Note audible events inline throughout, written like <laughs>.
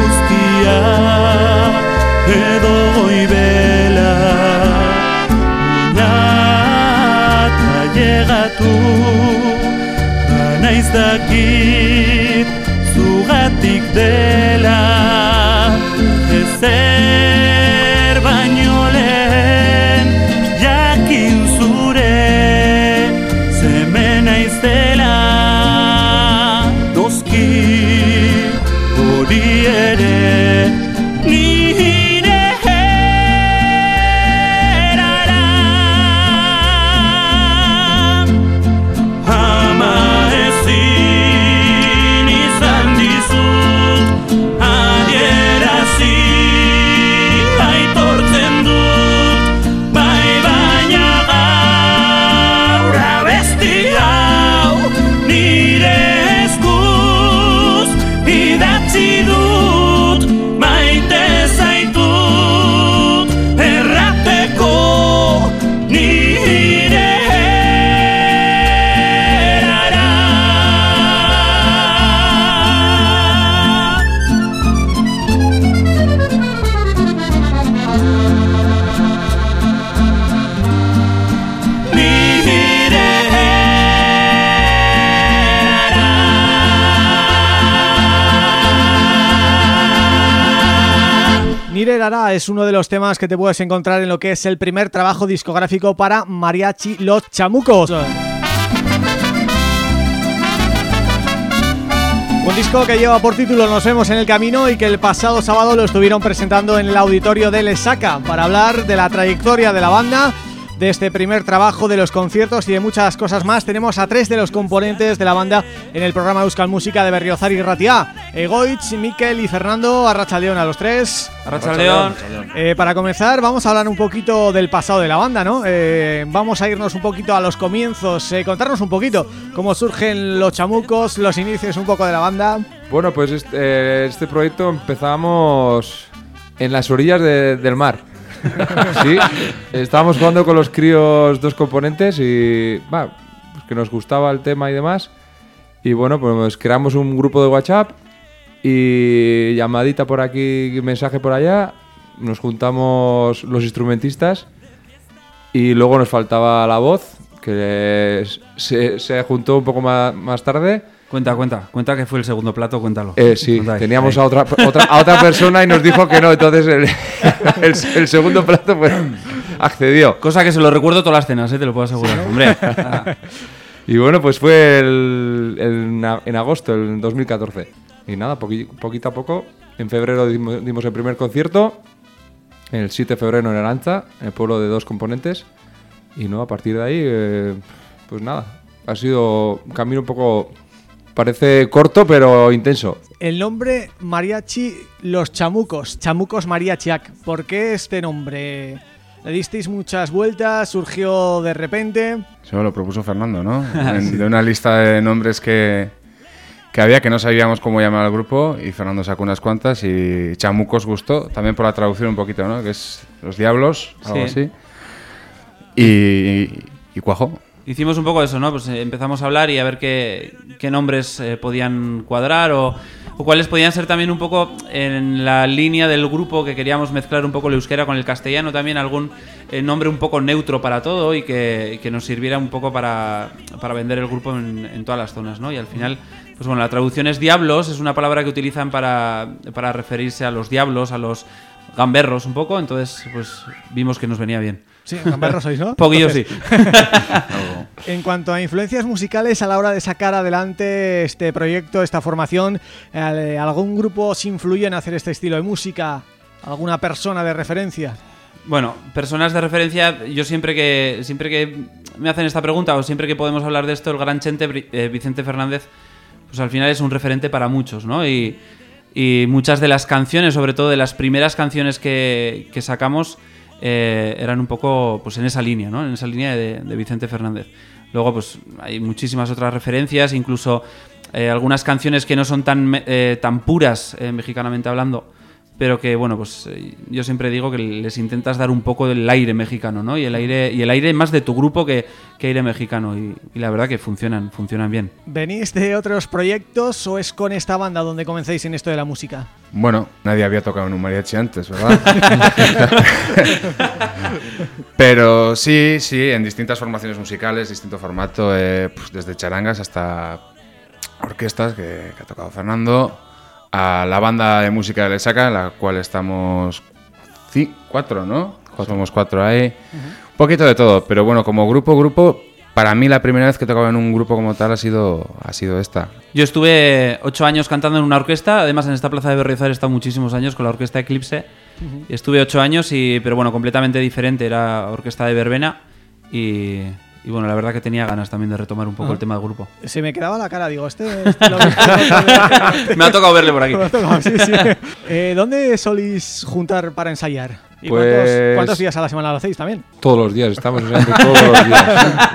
eguzkia edo goibela Nata llegatu Banaiz dakit zugatik dela Es uno de los temas que te puedes encontrar en lo que es el primer trabajo discográfico para Mariachi Los Chamucos. Un disco que lleva por título Nos vemos en el camino y que el pasado sábado lo estuvieron presentando en el auditorio de Lesaca para hablar de la trayectoria de la banda, de este primer trabajo, de los conciertos y de muchas cosas más. Tenemos a tres de los componentes de la banda en el programa Euskal Música de Berriozar y Ratia. Egoitz, Miquel y Fernando, Arrachaldeón a los tres. Arrachaldeón. Eh, para comenzar vamos a hablar un poquito del pasado de la banda, ¿no? Eh, vamos a irnos un poquito a los comienzos, eh, contarnos un poquito cómo surgen los chamucos, los inicios un poco de la banda. Bueno, pues este, este proyecto empezamos en las orillas de- del mar. <laughs> sí, estábamos jugando con los críos dos componentes y va, pues que nos gustaba el tema y demás. Y bueno, pues creamos un grupo de WhatsApp y llamadita por aquí, mensaje por allá. Nos juntamos los instrumentistas y luego nos faltaba la voz, que se, se juntó un poco más, más tarde. Cuenta, cuenta, cuenta que fue el segundo plato, cuéntalo. Eh, sí, teníamos a otra, otra- a otra persona y nos dijo que no, entonces el, <laughs> el- el segundo plato pues, accedió. Cosa que se lo recuerdo todas las cenas, ¿eh? te lo puedo asegurar. Hombre, ah, <laughs> Y bueno, pues fue el, el- en agosto, el 2014. Y nada, poqui- poquito a poco, en febrero dimos, dimos el primer concierto, el 7 de febrero en Arancha, en el pueblo de dos componentes. Y no, a partir de ahí, eh, pues nada, ha sido un camino un poco, parece corto, pero intenso. El nombre Mariachi Los Chamucos, Chamucos Mariachiac. ¿Por qué este nombre? ¿Le disteis muchas vueltas? ¿Surgió de repente? Eso lo propuso Fernando, ¿no? <laughs> En- De una lista de nombres que, que había que no sabíamos cómo llamar al grupo y Fernando sacó unas cuantas y Chamucos gustó, también por la traducción un poquito, ¿no? Que es Los Diablos, algo Sí. así. Y, y cuajó. Hicimos un poco eso, ¿no? Pues eh, empezamos a hablar y a ver qué, qué nombres eh, podían cuadrar o, cuáles podían ser también un poco en la línea del grupo que queríamos mezclar un poco el euskera con el castellano, también algún eh, nombre un poco neutro para todo y que, que nos sirviera un poco para, para vender el grupo en, en todas las zonas, ¿no? Y al final, pues bueno, la traducción es diablos, es una palabra que utilizan para, para referirse a los diablos, a los gamberros un poco, entonces pues vimos que nos venía bien. Sí, gamberros sois, ¿no? <laughs> Poquillo sí. <laughs> <laughs> En cuanto a influencias musicales a la hora de sacar adelante este proyecto, esta formación, ¿algún grupo os influye en hacer este estilo de música? ¿Alguna persona de referencia? Bueno, personas de referencia, yo siempre que siempre que me hacen esta pregunta o siempre que podemos hablar de esto, el gran chente eh, Vicente Fernández, pues al final es un referente para muchos, ¿no? Y, y muchas de las canciones, sobre todo de las primeras canciones que, que sacamos, eh, eran un poco pues en esa línea, ¿no? En esa línea de, de Vicente Fernández. Luego, pues hay muchísimas otras referencias, incluso eh, algunas canciones que no son tan, eh, tan puras, eh, mexicanamente hablando, pero que bueno pues eh, yo siempre digo que les intentas dar un poco del aire mexicano no y el aire y el aire más de tu grupo que, que aire mexicano y, y la verdad que funcionan funcionan bien ¿Venís de otros proyectos o es con esta banda donde comenzáis en esto de la música? Bueno, nadie había tocado en un mariachi antes, ¿verdad? <laughs> Pero sí, sí, en distintas formaciones musicales, distinto formato, eh, pues desde charangas hasta orquestas que, que ha tocado Fernando, a la banda de música de Lesaca, en la cual estamos ci- cuatro, ¿no? Somos cuatro ahí. Un poquito de todo, pero bueno, como grupo, grupo, para mí la primera vez que tocaba en un grupo como tal ha sido, ha sido esta. yo estuve ocho años cantando en una orquesta además en esta plaza de Berriozar he estado muchísimos años con la orquesta Eclipse estuve ocho años y pero bueno completamente diferente era orquesta de verbena y, y bueno la verdad que tenía ganas también de retomar un poco el tema del grupo Se me quedaba la cara, digo, este... <laughs> este lo todo- me ha tocado verle por aquí <laughs> Me ha tocado, sí, sí. Eh, ¿Dónde solís juntar para ensayar? ¿Y Pues- cuántos, cuántos días a la semana lo hacéis también? Todos los días, estamos ensayando todos los días.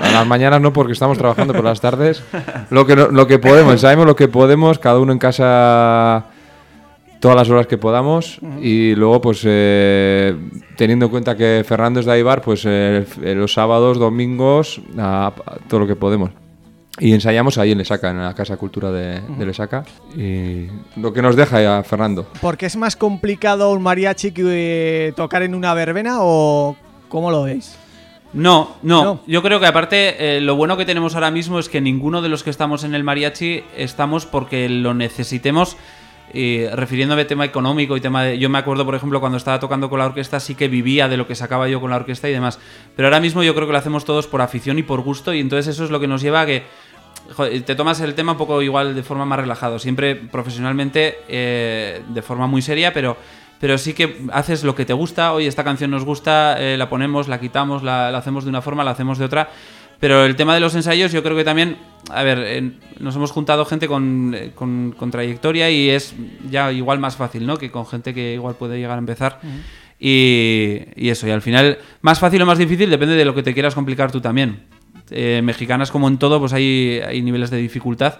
A las mañanas no porque estamos trabajando, por las tardes lo que, no- lo que podemos, ensayamos lo que podemos, cada uno en casa todas las horas que podamos y luego pues eh, teniendo en cuenta que Fernando es de Aibar, pues eh, los sábados, domingos, a- a todo lo que podemos. Y ensayamos ahí en Lesaca, en la Casa Cultura de, de Lesaca. Y lo que nos deja a Fernando. ¿Porque es más complicado un mariachi que eh, tocar en una verbena o cómo lo veis? No, no, No. Yo creo que aparte eh, lo bueno que tenemos ahora mismo es que ninguno de los que estamos en el mariachi estamos porque lo necesitemos. Y refiriéndome a tema económico y tema de... Yo me acuerdo, por ejemplo, cuando estaba tocando con la orquesta sí que vivía de lo que sacaba yo con la orquesta y demás. Pero ahora mismo yo creo que lo hacemos todos por afición y por gusto y entonces eso es lo que nos lleva a que te tomas el tema un poco igual de forma más relajado. Siempre profesionalmente eh, de forma muy seria, pero pero sí que haces lo que te gusta. Oye, esta canción nos gusta, eh, la ponemos, la quitamos, la hacemos de una forma, la hacemos de otra. Pero el tema de los ensayos, yo creo que también, a ver, eh, nos hemos juntado gente con, eh, con- con trayectoria y es ya igual más fácil, ¿no? Que con gente que igual puede llegar a empezar. y, y eso, y al final, más fácil o más difícil depende de lo que te quieras complicar tú también. Eh, mexicanas, como en todo, pues hay, hay niveles de dificultad.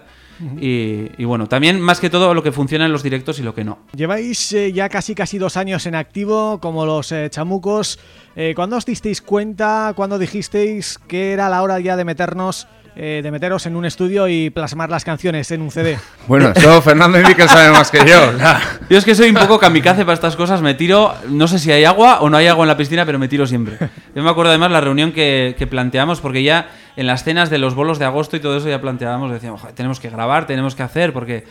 Y, y bueno, también más que todo lo que funciona en los directos y lo que no. Lleváis eh, ya casi casi dos años en activo, como los eh, chamucos. Eh, ¿Cuándo os disteis cuenta, cuándo dijisteis que era la hora ya de meternos eh, de meteros en un estudio y plasmar las canciones en un CD? <laughs> Bueno, eso Fernando y Miquel saben más que yo. <laughs> Yo es que soy un poco kamikaze para estas cosas, me tiro, no sé si hay agua o no hay agua en la piscina, pero me tiro siempre. Yo me acuerdo además la reunión que, que planteamos, porque ya en las cenas de los bolos de agosto y todo eso ya planteábamos, decíamos, "Joder, tenemos que grabar, tenemos que hacer, porque,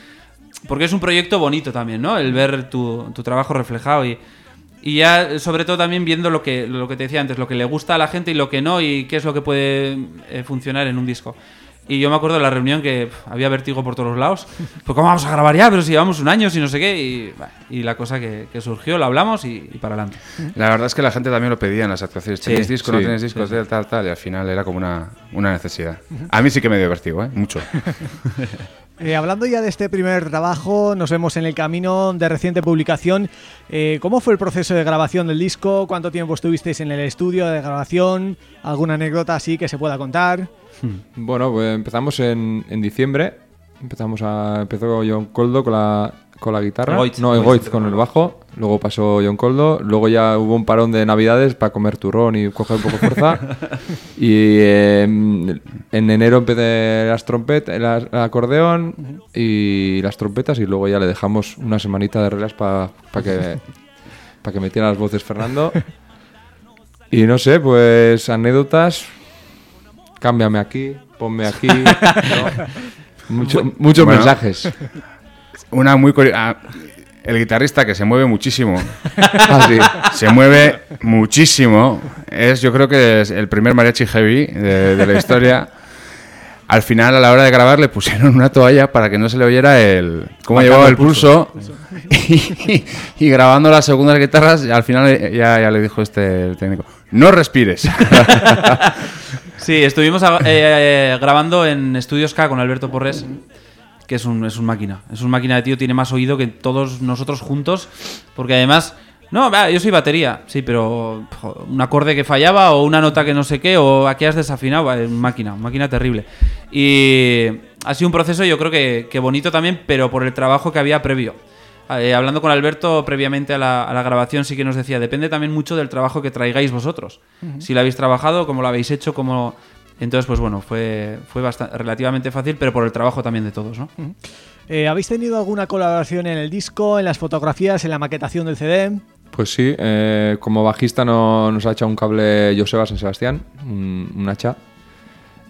porque es un proyecto bonito también, ¿no? El ver tu, tu trabajo reflejado y, y ya sobre todo también viendo lo que, lo que te decía antes, lo que le gusta a la gente y lo que no y qué es lo que puede eh, funcionar en un disco. Y yo me acuerdo de la reunión que pf, había vértigo por todos los lados. <laughs> Pues ¿cómo vamos a grabar ya? Pero si llevamos un año, si no sé qué. Y, bah, y la cosa que, que surgió, la hablamos y, y para adelante. La verdad es que la gente también lo pedía en las actuaciones. Sí, ¿Tenéis disco? ¿No sí, tenéis discos? Tal, tal, tal. Y al final era como una, una necesidad. A mí sí que me dio vértigo, ¿eh? Mucho. <laughs> Eh, hablando ya de este primer trabajo, nos vemos en el camino de reciente publicación. Eh, ¿Cómo fue el proceso de grabación del disco? ¿Cuánto tiempo estuvisteis en el estudio de grabación? ¿Alguna anécdota así que se pueda contar? <laughs> Bueno, pues empezamos en, en diciembre. Empezamos a, empezó John Coldo con la, con la guitarra. Egoitz, no, empezó con el bajo. Luego pasó John Coldo. Luego ya hubo un parón de navidades para comer turrón y coger un poco de fuerza. <laughs> y eh, en enero empecé las trompetas, el, el acordeón y las trompetas. Y luego ya le dejamos una semanita de reglas para que, para que metiera las voces Fernando. Y no sé, pues anécdotas. Cámbiame aquí, ponme aquí. ¿no? <laughs> Mucho- muchos Bueno. mensajes. <laughs> Una muy curi- ah, El guitarrista que se mueve muchísimo. <laughs> Ah, sí. <laughs> Se mueve muchísimo. Es, yo creo que es el primer mariachi heavy de, de la historia. Al final, a la hora de grabar, le pusieron una toalla para que no se le oyera el cómo llevaba el el pulso. <laughs> Y, y grabando las segundas guitarras, al final eh, ya, ya le dijo este el técnico: No respires. Sí, estuvimos a- eh, grabando en Estudios K con Alberto Porres, que es un, es un máquina. Es un máquina de tío, tiene más oído que todos nosotros juntos, porque además... No, yo soy batería, sí, pero un acorde que fallaba o una nota que no sé qué o aquí has desafinado, máquina, máquina terrible. Y ha sido un proceso yo creo que, que bonito también, pero por el trabajo que había previo. Eh, hablando con Alberto previamente a la, a la grabación sí que nos decía, depende también mucho del trabajo que traigáis vosotros. Si lo habéis trabajado, cómo lo habéis hecho, cómo... Entonces, pues bueno, fue, fue bastante, relativamente fácil, pero por el trabajo también de todos, ¿no? Eh, ¿Habéis tenido alguna colaboración en el disco, en las fotografías, en la maquetación del CD? Pues sí, eh, como bajista no- nos ha echado un cable Joseba San Sebastián, un, un hacha.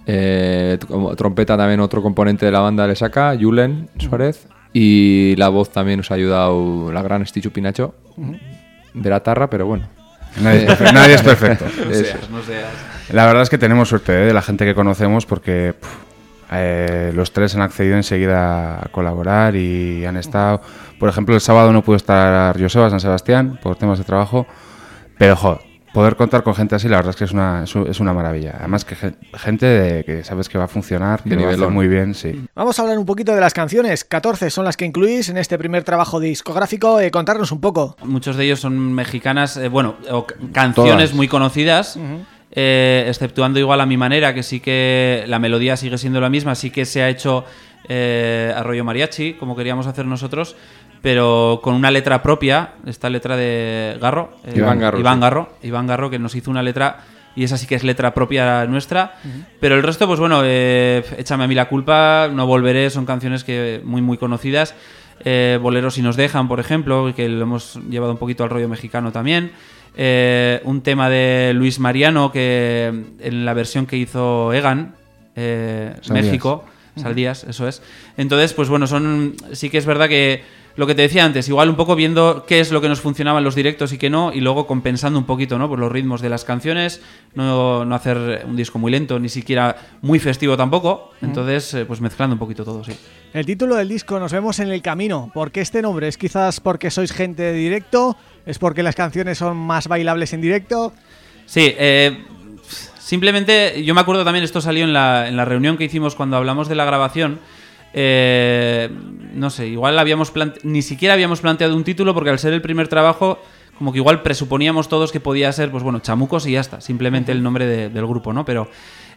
Eh, como trompeta también otro componente de la banda le saca, Julen Suárez. Y la voz también nos ha ayudado la gran Stichu Pinacho, de la tarra, pero bueno. nadie, nadie es perfecto. <laughs> Eso. no seas. La verdad es que tenemos suerte ¿eh? de la gente que conocemos porque puf, eh, los tres han accedido enseguida a colaborar y han estado. Por ejemplo, el sábado no pudo estar Joseba San Sebastián por temas de trabajo, pero jo, poder contar con gente así, la verdad es que es una, es una maravilla. Además, que gen- gente de- que sabes que va a funcionar, que lo va a hacer nivelón. muy bien, sí. Vamos a hablar un poquito de las canciones. 14 son las que incluís en este primer trabajo discográfico. Eh, contarnos un poco. Muchos de ellos son mexicanas, eh, bueno, o ca- canciones Todas. muy conocidas, eh, exceptuando igual a mi manera, que sí que la melodía sigue siendo la misma, sí que se ha hecho eh, arroyo mariachi, como queríamos hacer nosotros, pero con una letra propia, esta letra de Garro, eh, Iván Garro, Iván sí. Garro, Iván Garro, que nos hizo una letra y esa sí que es letra propia nuestra, pero el resto, pues bueno, eh, échame a mí la culpa, no volveré, son canciones que muy muy conocidas. Eh, Boleros si nos dejan, por ejemplo, que lo hemos llevado un poquito al rollo mexicano también. Eh, un tema de Luis Mariano que en la versión que hizo Egan, eh. México, Saldías, eso es. Entonces, pues bueno, son sí que es verdad que lo que te decía antes, igual un poco viendo qué es lo que nos funcionaba en los directos y qué no, y luego compensando un poquito, ¿no? Por los ritmos de las canciones, no, no hacer un disco muy lento, ni siquiera muy festivo tampoco. Entonces, eh, pues mezclando un poquito todo, sí. El título del disco, Nos vemos en el camino. ¿Por qué este nombre? ¿Es quizás porque sois gente de directo? ¿Es porque las canciones son más bailables en directo? Sí, eh, simplemente yo me acuerdo también, esto salió en la, en la reunión que hicimos cuando hablamos de la grabación. Eh, no sé, igual habíamos ni siquiera habíamos planteado un título porque al ser el primer trabajo, como que igual presuponíamos todos que podía ser, pues bueno, chamucos y ya está, simplemente el nombre de- del grupo, ¿no? Pero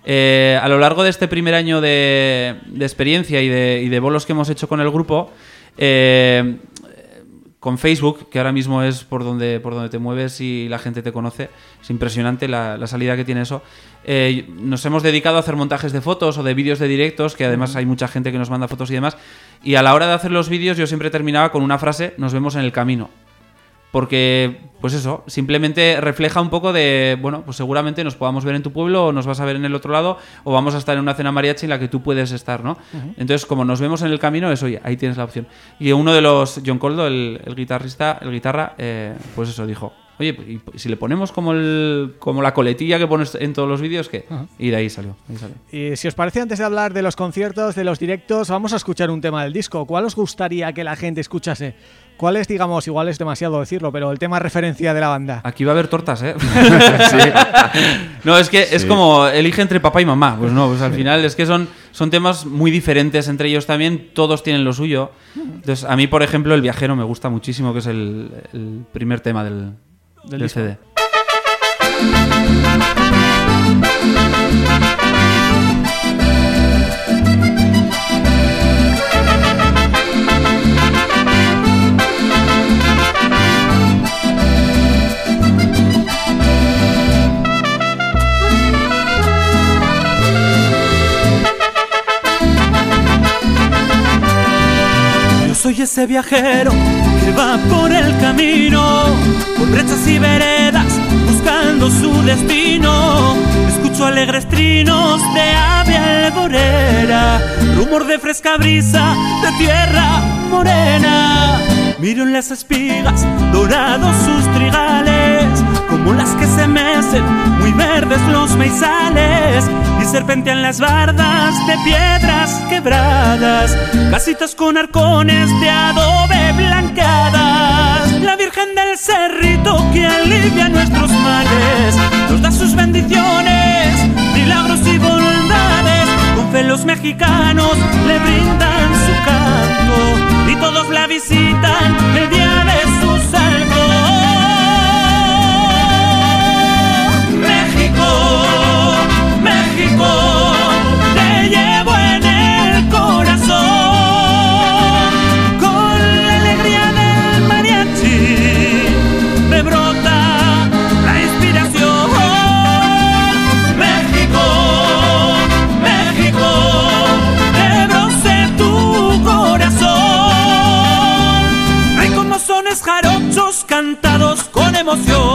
eh, a lo largo de este primer año de, de experiencia y de, y de bolos que hemos hecho con el grupo, eh, con Facebook, que ahora mismo es por donde, por donde te mueves y la gente te conoce. Es impresionante la, la salida que tiene eso. Eh, nos hemos dedicado a hacer montajes de fotos o de vídeos de directos, que además hay mucha gente que nos manda fotos y demás. Y a la hora de hacer los vídeos yo siempre terminaba con una frase, nos vemos en el camino. Porque, pues eso, simplemente refleja un poco de, bueno, pues seguramente nos podamos ver en tu pueblo o nos vas a ver en el otro lado o vamos a estar en una cena mariachi en la que tú puedes estar, ¿no? Entonces, como nos vemos en el camino, es, oye, ahí tienes la opción. Y uno de los, John Coldo, el, el guitarrista, el guitarra, eh, pues eso, dijo, oye, ¿y si le ponemos como, el, como la coletilla que pones en todos los vídeos, ¿qué? Y de ahí salió, ahí salió. Y si os parece, antes de hablar de los conciertos, de los directos, vamos a escuchar un tema del disco. ¿Cuál os gustaría que la gente escuchase? ¿Cuál es, digamos, igual es demasiado decirlo, pero el tema referencia de la banda? Aquí va a haber tortas, ¿eh? <laughs> No, es que es Sí. como elige entre papá y mamá. Pues no, pues al final es que son, son temas muy diferentes entre ellos también. Todos tienen lo suyo. Entonces, a mí, por ejemplo, El Viajero me gusta muchísimo, que es el, el primer tema del, del, disco. CD. Ese viajero que va por el camino, por brechas y veredas, buscando su destino. Escucho alegres trinos de ave alborera, rumor de fresca brisa de tierra morena. Miro en las espigas dorados sus trigales, como las que se mecen, muy verdes los maizales, y serpentean las bardas de piedras quebradas, casitas con arcones de adobe blanqueadas. La Virgen del Cerrito que alivia nuestros males, nos da sus bendiciones, milagros y bondades. Con fe los mexicanos le brindan su canto y todos la visitan el día de su salvo. Emoción.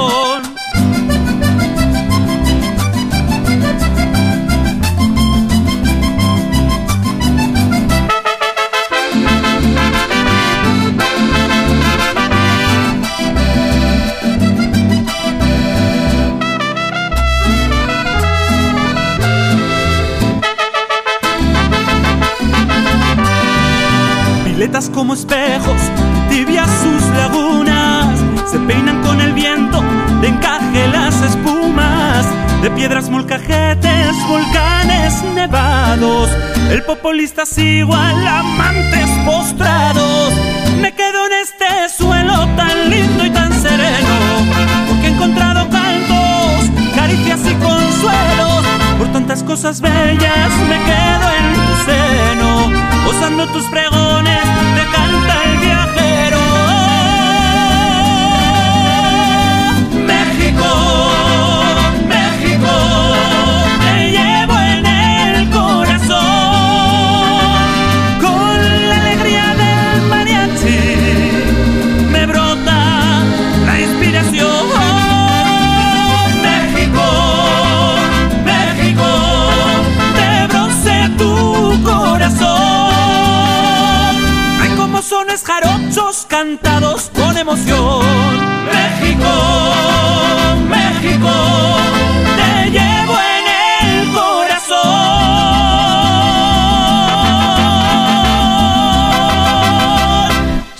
El populista igual amantes postrados. Me quedo en este suelo tan lindo y tan sereno, porque he encontrado cantos, caricias y consuelos. Por tantas cosas bellas me quedo en tu seno, gozando tus pregones, jarochos cantados con emoción. México,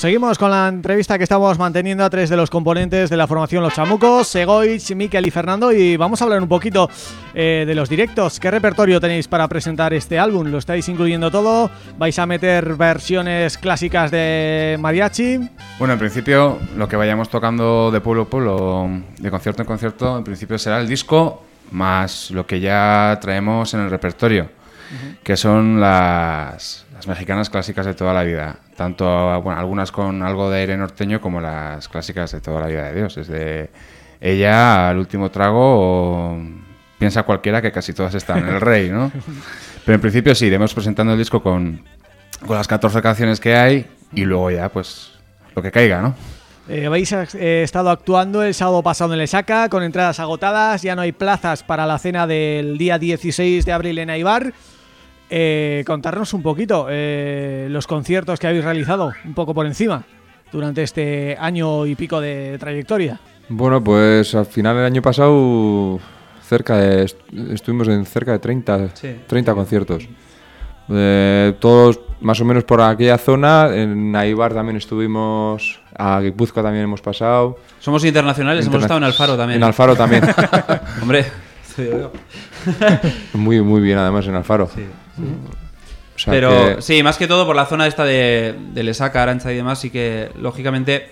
Seguimos con la entrevista que estamos manteniendo a tres de los componentes de la formación Los Chamucos, Segoich, Miquel y Fernando y vamos a hablar un poquito eh, de los directos. ¿Qué repertorio tenéis para presentar este álbum? ¿Lo estáis incluyendo todo? ¿Vais a meter versiones clásicas de mariachi? Bueno, en principio, lo que vayamos tocando de pueblo a pueblo, de concierto en concierto, en principio será el disco más lo que ya traemos en el repertorio, que son las, las mexicanas clásicas de toda la vida. Tanto, bueno, algunas con algo de aire norteño como las clásicas de toda la vida de Dios. Desde ella al último trago o piensa cualquiera que casi todas están en el rey, ¿no? <laughs> Pero en principio sí, iremos presentando el disco con, con las 14 canciones que hay y luego ya pues lo que caiga, ¿no? Eh, habéis eh, estado actuando el sábado pasado en Lesaca con entradas agotadas, ya no hay plazas para la cena del día 16 de abril en Aibar. Eh, contarnos un poquito eh, los conciertos que habéis realizado, un poco por encima, durante este año y pico de trayectoria. Bueno, pues al final del año pasado cerca de, est- estuvimos en cerca de 30, Sí. 30 conciertos. Eh, todos más o menos por aquella zona. En Aibar también estuvimos, a Guipúzcoa también hemos pasado. Somos internacionales, hemos estado en Alfaro también. En Alfaro también. <laughs> Hombre, te digo yo. muy, muy bien además en Alfaro. O sea Pero que- sí, más que todo por la zona esta de, de Lesaca, Arancha y demás, sí que lógicamente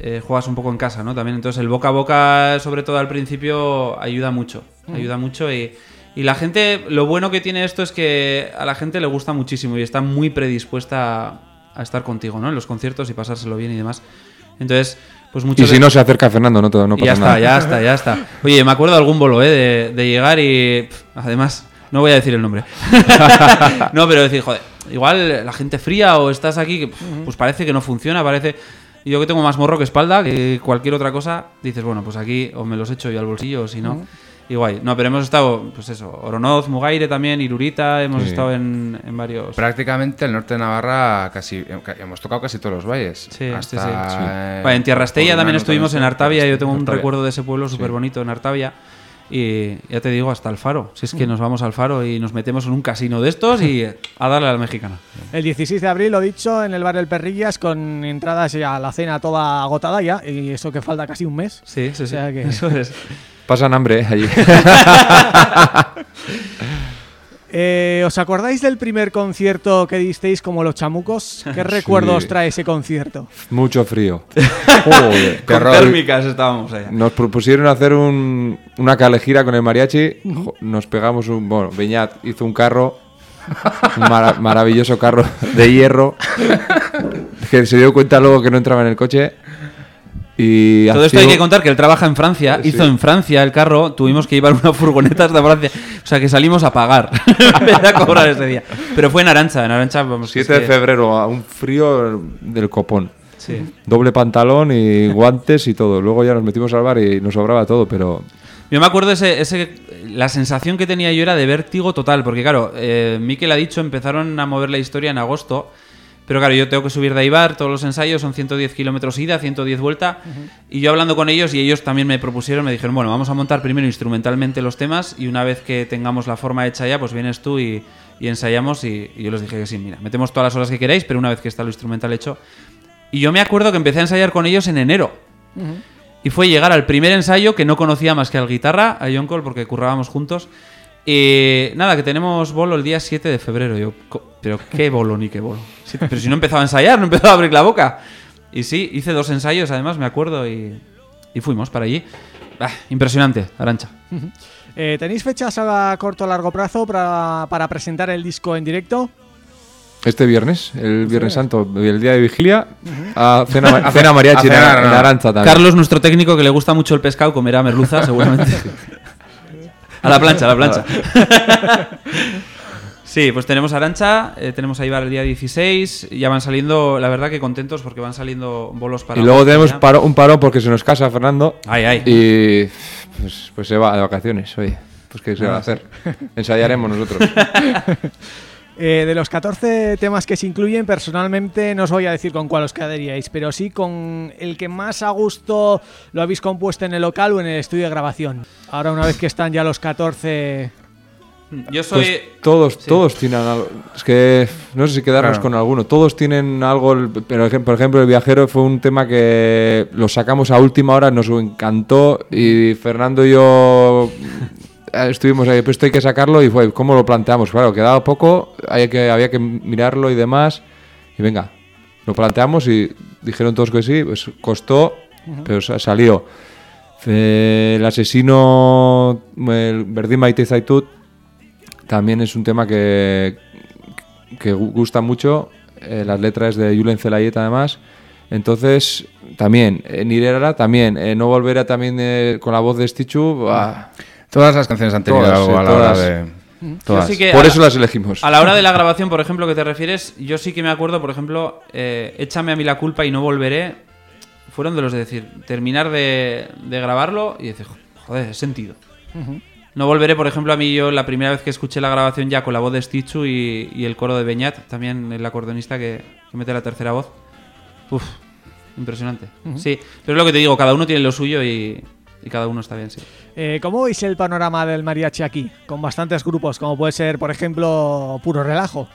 eh, juegas un poco en casa, ¿no? También entonces el boca a boca, sobre todo al principio, ayuda mucho, ayuda mucho y, y la gente, lo bueno que tiene esto es que a la gente le gusta muchísimo y está muy predispuesta a, a estar contigo, ¿no? En los conciertos y pasárselo bien y demás. Entonces, pues muchas y si veces- no se acerca Fernando, no, todo- no y pasa ya está, nada. ya está, ya está. Oye, me acuerdo de algún bolo, ¿eh? De, de llegar y. pff, además, no voy a decir el nombre. <laughs> no, pero decir, joder, igual la gente fría o estás aquí, que, pues parece que no funciona, parece. Yo que tengo más morro que espalda que cualquier otra cosa, dices, bueno, pues aquí o me los echo yo al bolsillo o si no. Y guay. No, pero hemos estado, pues eso, Oronoz, Mugaire también, Irurita, hemos Sí. estado en, en varios. Prácticamente el norte de Navarra casi hemos tocado casi todos los valles. Sí, Hasta, sí, sí. eh, en Tierra Estella también estuvimos en Artavia. Yo tengo un Artavia. recuerdo de ese pueblo súper bonito en Artavia. Y ya te digo, hasta el faro. Si es que nos vamos al faro y nos metemos en un casino de estos y a darle a la mexicana. El 16 de abril, lo dicho, en el bar del Perrillas, con entradas ya a la cena toda agotada ya, y eso que falta casi un mes. Sí, sí, sí. O sea que- <laughs> Eso es. Pasan hambre ¿eh? allí. <laughs> <laughs> Eh, ¿Os acordáis del primer concierto que disteis como los chamucos? <laughs> ¿Qué recuerdos trae ese concierto? Mucho frío. <laughs> Joder, Con térmicas estábamos allá. Nos propusieron hacer un, una calejira con el mariachi. Nos pegamos un. Bueno, Beñat hizo un carro. Un mara- maravilloso carro de hierro. Que se dio cuenta luego que no entraba en el coche. Y Todo esto hay que contar que él trabaja en Francia, Sí. hizo en Francia el carro, tuvimos que llevar <laughs> una furgoneta hasta Francia, o sea que salimos a pagar <laughs> a cobrar ese día. Pero fue en Arancha, en Arancha, vamos, es 7 de que- febrero, a un frío del copón. Sí. Doble pantalón y <laughs> guantes y todo. Luego ya nos metimos al bar y nos sobraba todo, pero Yo me acuerdo ese, ese, la sensación que tenía yo era de vértigo total, porque claro, eh, Miquel ha dicho, empezaron a mover la historia en agosto, pero claro, yo tengo que subir de Aibar, todos los ensayos son 110 kilómetros ida, 110 vuelta, y yo hablando con ellos y ellos también me propusieron, me dijeron, bueno, vamos a montar primero instrumentalmente los temas y una vez que tengamos la forma hecha ya, pues vienes tú y, y ensayamos y, y yo les dije que sí, mira, metemos todas las horas que queráis, pero una vez que está lo instrumental hecho. Y yo me acuerdo que empecé a ensayar con ellos en enero. Y fue llegar al primer ensayo que no conocía más que al guitarra, a John Cole, porque currábamos juntos. Y nada, que tenemos bolo el día 7 de febrero. Yo, pero qué bolo ni qué bolo. Pero si no empezaba a ensayar, no empezaba a abrir la boca. Y sí, hice dos ensayos además, me acuerdo, y, y fuimos para allí. Ah, impresionante, Arancha. Eh, ¿Tenéis fechas a corto o largo plazo para, para presentar el disco en directo? este viernes, el Viernes Santo, el día de vigilia, a cena, a cena mariachi a cenar, en, en no. Arantza también. Carlos, nuestro técnico, que le gusta mucho el pescado, comerá merluza, seguramente. <laughs> a la plancha, a la plancha. <laughs> Sí, pues tenemos Arancha, eh, tenemos a Ibar el día 16, ya van saliendo, la verdad que contentos porque van saliendo bolos para... Y luego tenemos paro- un parón porque se nos casa Fernando. Ay, ay. Y pues, pues se va de vacaciones, oye. Pues qué se va a hacer. <laughs> Ensayaremos nosotros. <laughs> Eh, de los 14 temas que se incluyen, personalmente no os voy a decir con cuál os quedaríais, pero sí con el que más a gusto lo habéis compuesto en el local o en el estudio de grabación. Ahora, una vez que están ya los 14... Yo soy... Pues todos, todos tienen algo. Es que no sé si quedarnos Claro. con alguno. Todos tienen algo. Pero por ejemplo, el viajero fue un tema que lo sacamos a última hora, nos encantó y Fernando y yo estuvimos ahí. Pues esto hay que sacarlo y fue cómo lo planteamos. Claro, quedaba poco, hay que, había que mirarlo y demás. Y venga, lo planteamos y dijeron todos que sí. Pues costó, pero sa- salió. Eh, el asesino, el Verdín Maite Zaitut, también es un tema que, que gu- gusta mucho. eh, las letras de Julen Zelayet además. Entonces, también, eh, Nirera también, eh, No Volverá también eh, con la voz de Stichu. bah, Todas las canciones han tenido Todas, algo sí, a la todas. hora de... Todas. sí que por eso la- las elegimos. A la hora de la grabación, por ejemplo, que te refieres, yo sí que me acuerdo, por ejemplo, eh, Échame a mí la culpa y no volveré. Fueron de los de decir, terminar de, de grabarlo y decir, joder, es sentido. No volveré, por ejemplo, a mí yo la primera vez que escuché la grabación ya con la voz de Stichu y, y el coro de Beñat, también el acordeonista que, que mete la tercera voz. Uf, impresionante. Sí, pero es lo que te digo, cada uno tiene lo suyo y, y cada uno está bien, sí. Eh, ¿Cómo veis el panorama del mariachi aquí? Con bastantes grupos, como puede ser, por ejemplo, Puro Relajo.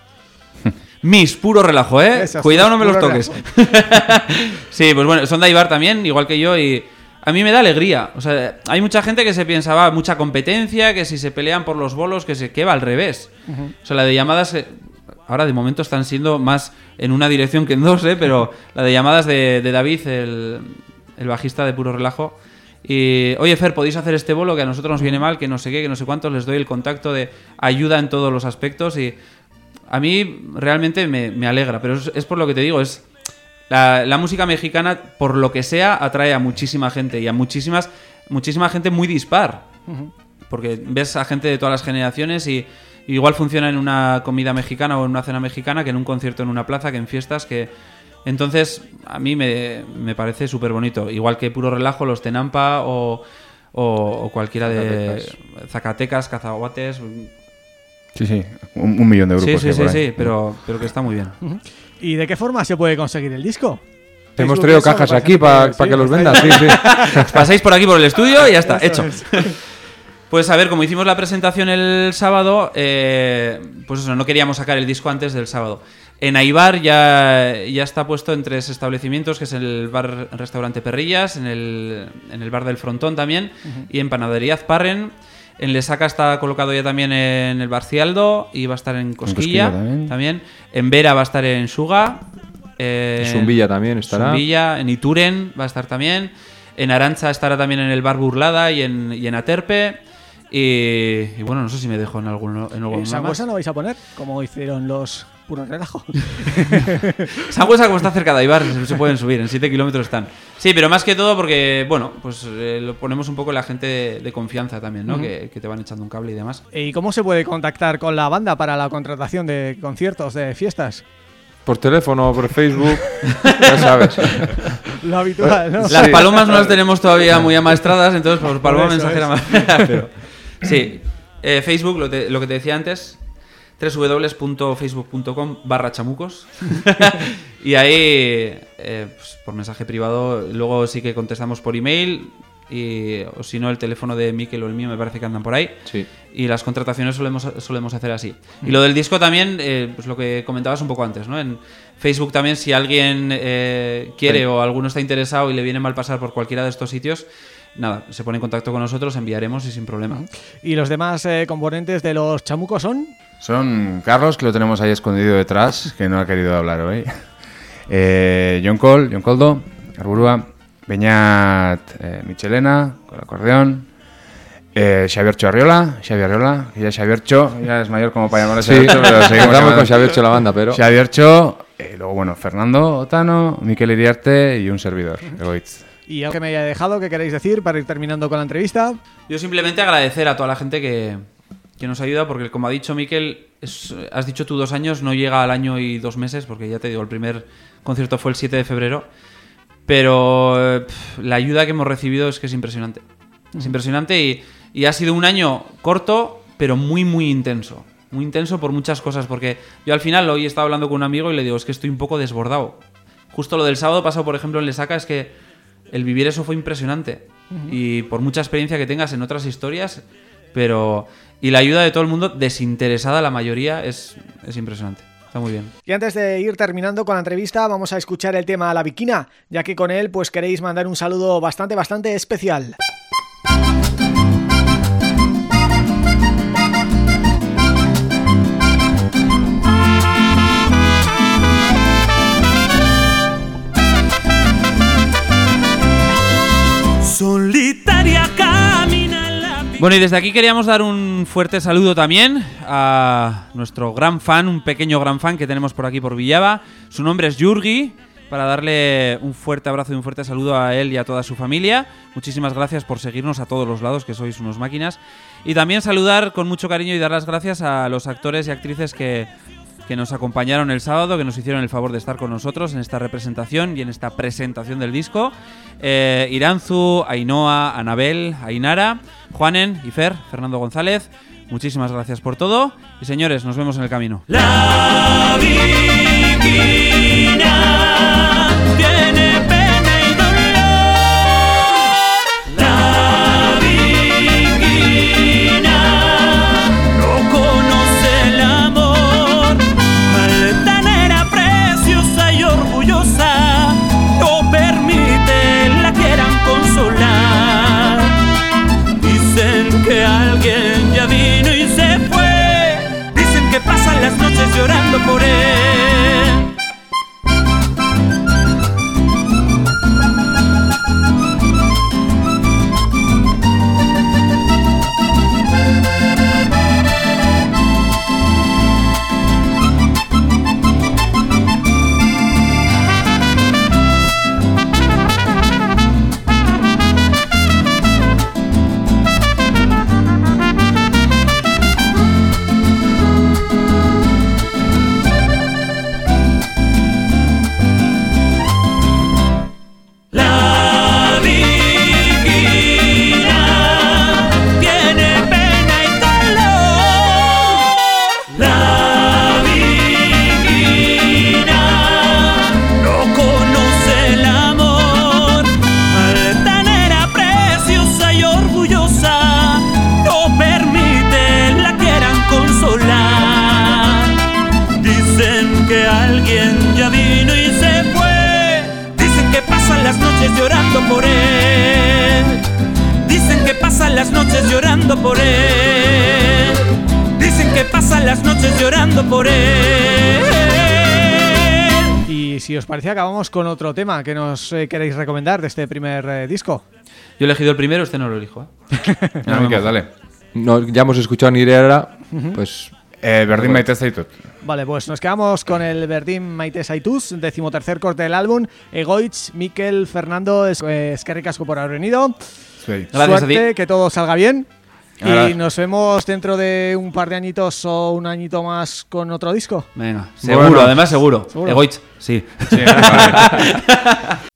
<laughs> Mis, puro relajo, ¿eh? Esas, Cuidado, no me los toques. <laughs> sí, pues bueno, son de Ibar también, igual que yo, y a mí me da alegría. O sea, hay mucha gente que se pensaba mucha competencia, que si se pelean por los bolos, que se que va al revés. O sea, la de llamadas, eh, ahora de momento están siendo más en una dirección que en dos, ¿eh? Pero la de llamadas de, de David, el, el bajista de puro relajo. Y, oye, Fer, podéis hacer este bolo que a nosotros nos viene mal, que no sé qué, que no sé cuántos, les doy el contacto de ayuda en todos los aspectos y a mí realmente me, me alegra, pero es, es por lo que te digo, es la, la música mexicana, por lo que sea, atrae a muchísima gente y a muchísimas, muchísima gente muy dispar. Porque ves a gente de todas las generaciones y igual funciona en una comida mexicana o en una cena mexicana que en un concierto en una plaza, que en fiestas, que... Entonces, a mí me, me parece súper bonito. Igual que Puro Relajo, los Tenampa o, o, o cualquiera de Zacatecas, Cazaguates. Sí, sí, un, un millón de grupos. Sí, sí, sí, sí, pero, pero que está muy bien. ¿Y de qué forma se puede conseguir el disco? Hemos Facebook, traído cajas aquí para sí, que los vendas. Sí, sí. <laughs> <laughs> Pasáis por aquí por el estudio y ya está, Eso hecho. es. <laughs> Pues a ver, como hicimos la presentación el sábado, eh, pues eso, no queríamos sacar el disco antes del sábado. En Aibar ya, ya está puesto en tres establecimientos, que es el bar restaurante Perrillas, en el, en el bar del Frontón también, y en Panadería Azparren. En Lesaca está colocado ya también en el bar Cialdo y va a estar en Cosquilla, Cosquilla también. también. En Vera va a estar en Suga. eh, En Zumbilla también estará. Zumbilla, en Ituren va a estar también. En Arancha estará también en el bar Burlada y en, y en Aterpe. Y, y bueno, no sé si me dejo en alguno, en ¿En San más. Huesa no vais a poner? Como hicieron los Puro Relajo. <laughs> Sangüesa, como está cerca de Aibar, se, se pueden subir, en 7 kilómetros están. Sí, pero más que todo porque, bueno, pues eh, lo ponemos un poco la gente de, de confianza también, ¿no? que, que te van echando un cable y demás. ¿Y cómo se puede contactar con la banda para la contratación de conciertos, de fiestas? Por teléfono, por <laughs> Facebook, ya sabes. Lo habitual, ¿no? Las palomas no las tenemos todavía muy amaestradas, entonces por paloma Por eso mensajera. Pero- sí, Eh, Facebook, lo, te- lo que te decía antes, www.facebook.com barra chamucos. <laughs> y ahí, eh, pues, por mensaje privado, luego sí que contestamos por email. Y, o si no, el teléfono de Mikel o el mío me parece que andan por ahí. Sí. Y las contrataciones solemos, solemos hacer así. Y lo del disco también, eh, pues lo que comentabas un poco antes, ¿no? En Facebook también, si alguien eh, quiere Sí. o alguno está interesado y le viene mal pasar por cualquiera de estos sitios, nada, se pone en contacto con nosotros, enviaremos y sin problema. ¿Y los demás eh, componentes de los chamucos son? Son Carlos, que lo tenemos ahí escondido detrás, que no ha querido hablar hoy. <laughs> Eh, John Cole, John Coldo, Arburúa, Beñat eh, Michelena, con el acordeón. Eh, Xaviercho Arriola, Xavi Arriola, que ya Xaviercho, ya es mayor como para llamarle Sí, Xaviercho, pero <laughs> seguimos estamos llamando- con Xavier hecho la banda, pero Xaviercho, eh, luego bueno, Fernando Otano, Miquel Iriarte y un servidor, Egoitz. ¿Y algo que me haya dejado que queréis decir para ir terminando con la entrevista? Yo simplemente agradecer a toda la gente que, que nos ayuda, porque como ha dicho Miquel, es- has dicho tú dos años, no llega al año y dos meses, porque ya te digo, el primer concierto fue el 7 de febrero. Pero eh, pf, la ayuda que hemos recibido es que es impresionante. Es impresionante y, y ha sido un año corto, pero muy, muy intenso. Muy intenso por muchas cosas, porque yo al final hoy estaba hablando con un amigo y le digo, es que estoy un poco desbordado. Justo lo del sábado pasado, por ejemplo, en Lesaca, es que el vivir eso fue impresionante. Y por mucha experiencia que tengas en otras historias, pero... Y la ayuda de todo el mundo, desinteresada la mayoría, es, es impresionante. Está muy bien. Y antes de ir terminando con la entrevista, vamos a escuchar el tema La Viquina, ya que con él pues queréis mandar un saludo bastante, bastante especial. Bueno, y desde aquí queríamos dar un fuerte saludo también a nuestro gran fan, un pequeño gran fan que tenemos por aquí por Villava. Su nombre es Yurgi. Para darle un fuerte abrazo y un fuerte saludo a él y a toda su familia. Muchísimas gracias por seguirnos a todos los lados, que sois unos máquinas. Y también saludar con mucho cariño y dar las gracias a los actores y actrices que, que nos acompañaron el sábado, que nos hicieron el favor de estar con nosotros en esta representación y en esta presentación del disco. Eh, Iranzu, Ainhoa, Anabel, Ainara, Juanen y Fer, Fernando González. Muchísimas gracias por todo. Y señores, nos vemos en el camino. La tiene las noches llorando por él. Por él. Dicen que pasan las noches llorando por él. Dicen que pasan las noches llorando por él. Y si os parece acabamos con otro tema que nos eh, queréis recomendar de este primer eh, disco. Yo he elegido el primero, este no lo elijo. ¿eh? <laughs> Ah, Miquel, dale. No, ya hemos escuchado Nirera, pues Eh, Berdin maite zaitut. Vale, pues nos quedamos con el Verdín Maite Saituz, decimotercer corte del álbum. Egoitz, Miquel, Fernando, es, eh, asko por haber venido. Sí. Gracias a Suerte, ti. que todo salga bien. Y nos vemos dentro de un par de añitos o un añito más con otro disco. Venga, seguro, Bueno. además seguro. ¿Seguro? Egoitz, sí. Sí, vale. <laughs>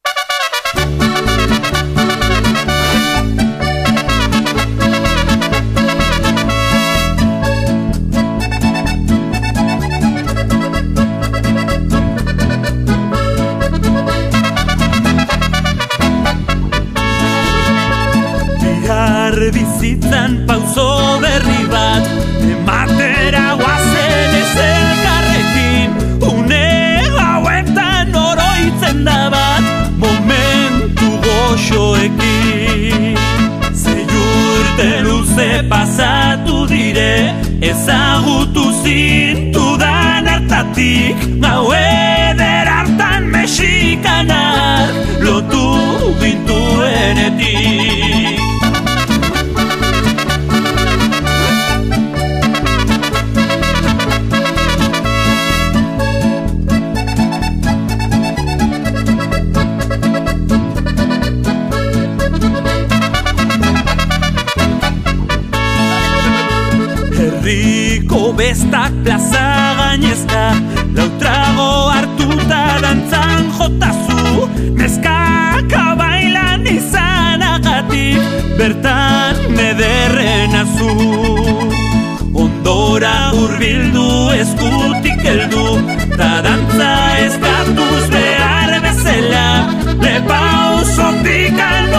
Aldo